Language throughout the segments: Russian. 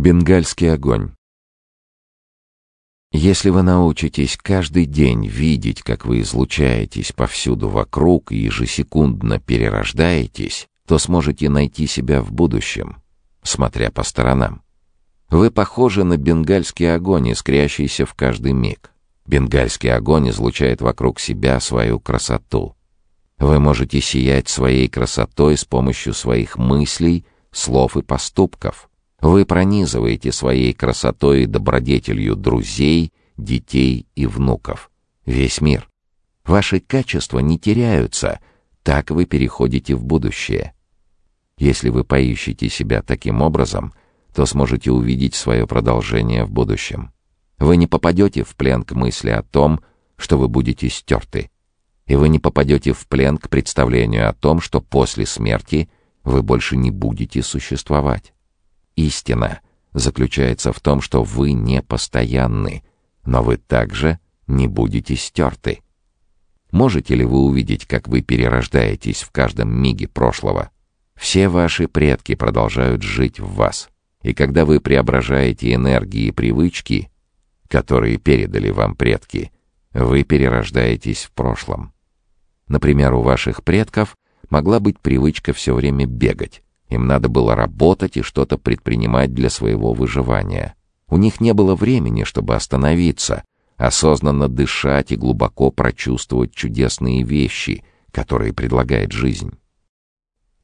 Бенгальский огонь. Если вы научитесь каждый день видеть, как вы излучаетесь повсюду вокруг и ежесекундно перерождаетесь, то сможете найти себя в будущем, смотря по сторонам. Вы похожи на бенгальский огонь, искрящийся в каждый миг. Бенгальский огонь излучает вокруг себя свою красоту. Вы можете сиять своей красотой с помощью своих мыслей, слов и поступков — вы пронизываете своей красотой и добродетелью друзей, детей и внуков. Весь мир. Ваши качества не теряются, так вы переходите в будущее. Если вы поищете себя таким образом, то сможете увидеть свое продолжение в будущем. Вы не попадете в плен к мысли о том, что вы будете стерты. И вы не попадете в плен к представлению о том, что после смерти вы больше не будете существовать. Истина заключается в том, что вы не постоянны, но вы также не будете стерты. Можете ли вы увидеть, как вы перерождаетесь в каждом миге прошлого? Все ваши предки продолжают жить в вас. И когда вы преображаете энергии и привычки, которые передали вам предки, вы перерождаетесь в прошлом. Например, у ваших предков могла быть привычка все время бегать. Им надо было работать и что-то предпринимать для своего выживания. У них не было времени, чтобы остановиться, осознанно дышать и глубоко прочувствовать чудесные вещи, которые предлагает жизнь.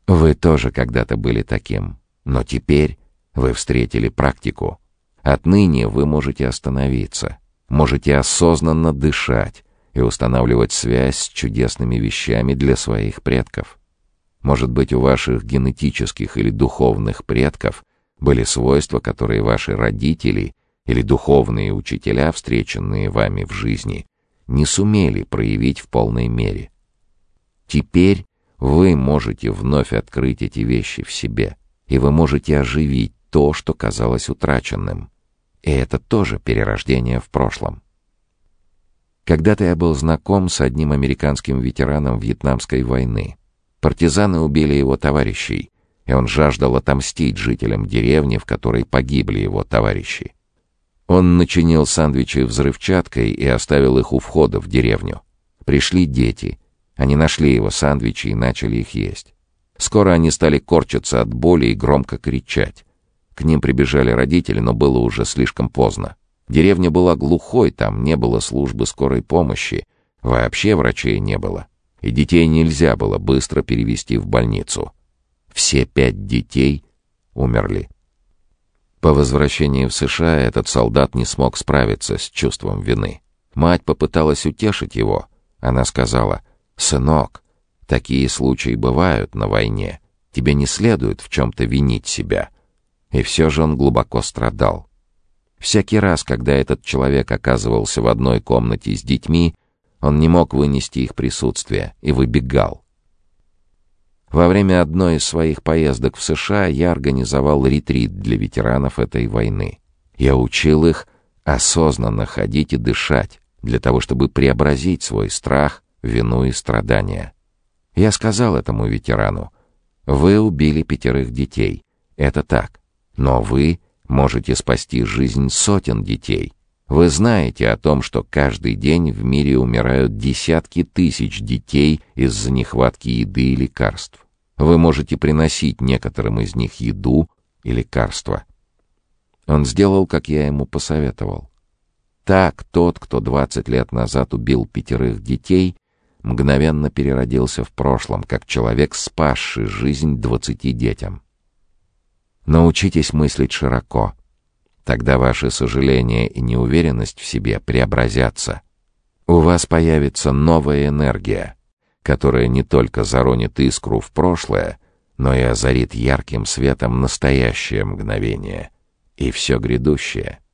Вы тоже когда-то были таким, но теперь вы встретили практику. Отныне вы можете остановиться, можете осознанно дышать и устанавливать связь с чудесными вещами для своих предков. Может быть, у ваших генетических или духовных предков были свойства, которые ваши родители или духовные учителя, встреченные вами в жизни, не сумели проявить в полной мере. Теперь вы можете вновь открыть эти вещи в себе, и вы можете оживить то, что казалось утраченным. И это тоже перерождение в прошлом. Когда-то я был знаком с одним американским ветераном Вьетнамской войны. Партизаны убили его товарищей, и он жаждал отомстить жителям деревни, в которой погибли его товарищи. Он начинил сэндвичи взрывчаткой и оставил их у входа в деревню. Пришли дети. Они нашли его сэндвичи и начали их есть. Скоро они стали корчиться от боли и громко кричать. К ним прибежали родители, но было уже слишком поздно. Деревня была глухой, там не было службы скорой помощи. Вообще врачей не было и детей нельзя было быстро перевести в больницу. Все пять детей умерли. По возвращении в США этот солдат не смог справиться с чувством вины. Мать попыталась утешить его. Она сказала, «Сынок, такие случаи бывают на войне. Тебе не следует в чем-то винить себя». И все же он глубоко страдал. Всякий раз, когда этот человек оказывался в одной комнате с детьми, он не мог вынести их присутствие и выбегал. Во время одной из своих поездок в США я организовал ретрит для ветеранов этой войны. Я учил их осознанно ходить и дышать, для того, чтобы преобразить свой страх, вину и страдания. Я сказал этому ветерану, «Вы убили пятерых детей. Это так. Но вы можете спасти жизнь сотен детей. Вы знаете о том, что каждый день в мире умирают десятки тысяч детей из-за нехватки еды и лекарств. Вы можете приносить некоторым из них еду и лекарства. Он сделал, как я ему посоветовал. Так тот, кто 20 лет назад убил пятерых детей, мгновенно переродился в прошлом, как человек, спасший жизнь двадцати детям. Научитесь мыслить широко — Тогда ваши сожаления и неуверенность в себе преобразятся. У вас появится новая энергия, которая не только заронит искру в прошлое, но и озарит ярким светом настоящее мгновение и все грядущее —